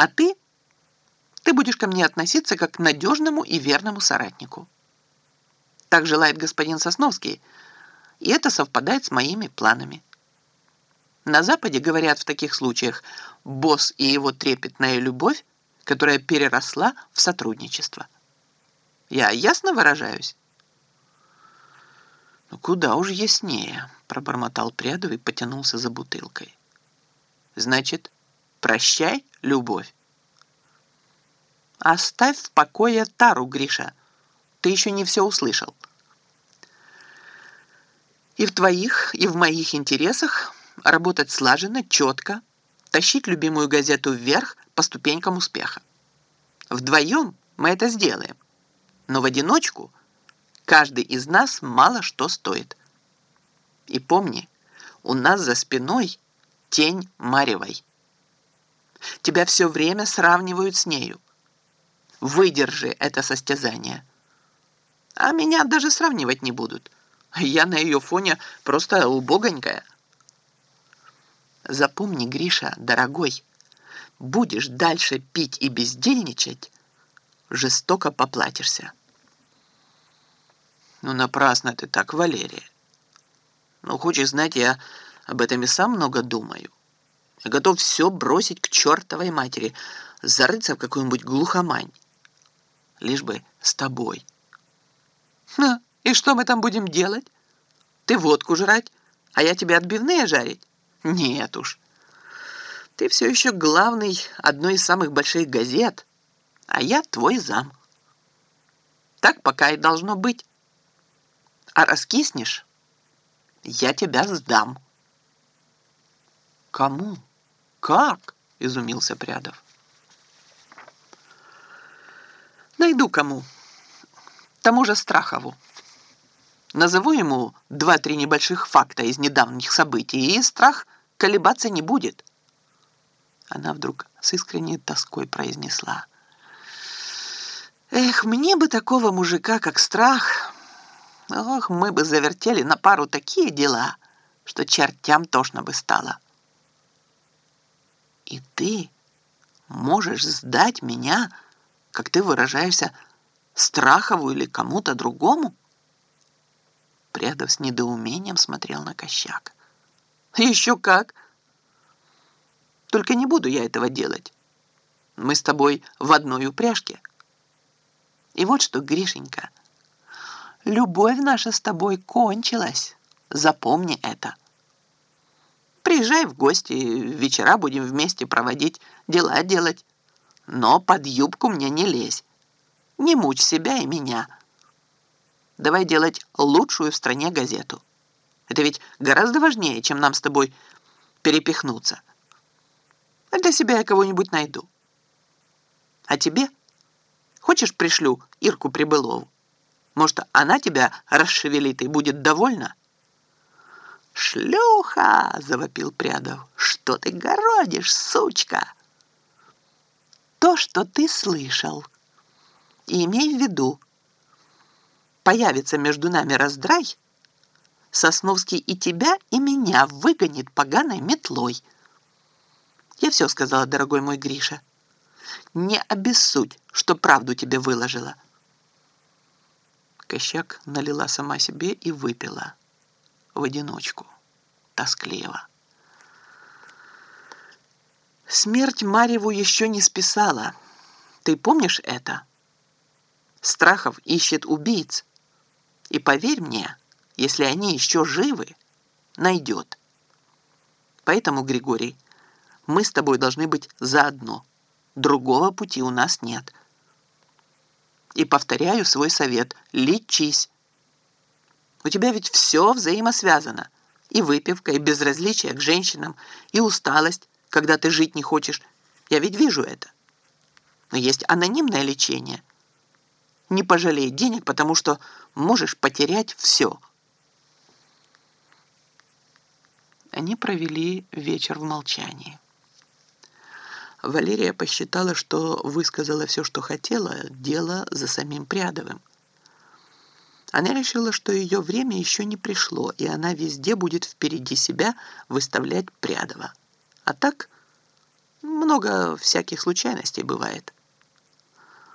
А ты, ты будешь ко мне относиться как к надежному и верному соратнику. Так желает господин Сосновский, и это совпадает с моими планами. На Западе говорят в таких случаях «босс и его трепетная любовь, которая переросла в сотрудничество». Я ясно выражаюсь? «Ну куда уж яснее», — пробормотал Прядов и потянулся за бутылкой. «Значит, прощай, любовь». «Оставь в покое Тару, Гриша. Ты еще не все услышал. И в твоих, и в моих интересах работать слаженно, четко, тащить любимую газету вверх по ступенькам успеха. Вдвоем мы это сделаем, но в одиночку каждый из нас мало что стоит. И помни, у нас за спиной тень Маревой. Тебя все время сравнивают с нею. Выдержи это состязание. А меня даже сравнивать не будут. Я на ее фоне просто убогонькая. Запомни, Гриша, дорогой, будешь дальше пить и бездельничать, жестоко поплатишься. Ну, напрасно ты так, Валерия. Ну, хочешь знать, я об этом и сам много думаю. Я готов все бросить к чертовой матери, зарыться в какую-нибудь глухомань. Лишь бы с тобой. Ха, и что мы там будем делать? Ты водку жрать, а я тебе отбивные жарить? Нет уж. Ты все еще главный одной из самых больших газет, а я твой зам. Так пока и должно быть. А раскиснешь, я тебя сдам. Кому? Как? Изумился Прядов. Найду кому. Тому же Страхову. Назову ему два-три небольших факта из недавних событий, и страх колебаться не будет. Она вдруг с искренней тоской произнесла. Эх, мне бы такого мужика, как страх. Ох, мы бы завертели на пару такие дела, что чертям тошно бы стало. И ты можешь сдать меня, как ты выражаешься, Страхову или кому-то другому? Прядов с недоумением смотрел на Кощак. «Еще как! Только не буду я этого делать. Мы с тобой в одной упряжке. И вот что, Гришенька, любовь наша с тобой кончилась. Запомни это. Приезжай в гости, вечера будем вместе проводить, дела делать. Но под юбку мне не лезь. Не мучь себя и меня». Давай делать лучшую в стране газету. Это ведь гораздо важнее, чем нам с тобой перепихнуться. А для себя я кого-нибудь найду. А тебе? Хочешь, пришлю Ирку Прибылову? Может, она тебя расшевелит и будет довольна? «Шлюха!» — завопил Прядов. «Что ты городишь, сучка?» «То, что ты слышал. И имей в виду, появится между нами раздрай, Сосновский и тебя, и меня выгонит поганой метлой. Я все сказала, дорогой мой Гриша. Не обессудь, что правду тебе выложила. Кощак налила сама себе и выпила. В одиночку. Тоскливо. Смерть Марьеву еще не списала. Ты помнишь это? Страхов ищет убийц. И поверь мне, если они еще живы, найдет. Поэтому, Григорий, мы с тобой должны быть заодно. Другого пути у нас нет. И повторяю свой совет. Лечись. У тебя ведь все взаимосвязано. И выпивка, и безразличие к женщинам, и усталость, когда ты жить не хочешь. Я ведь вижу это. Но есть анонимное лечение – не пожалей денег, потому что можешь потерять все. Они провели вечер в молчании. Валерия посчитала, что высказала все, что хотела, дело за самим Прядовым. Она решила, что ее время еще не пришло, и она везде будет впереди себя выставлять Прядова. А так Много всяких случайностей бывает.